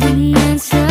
的颜。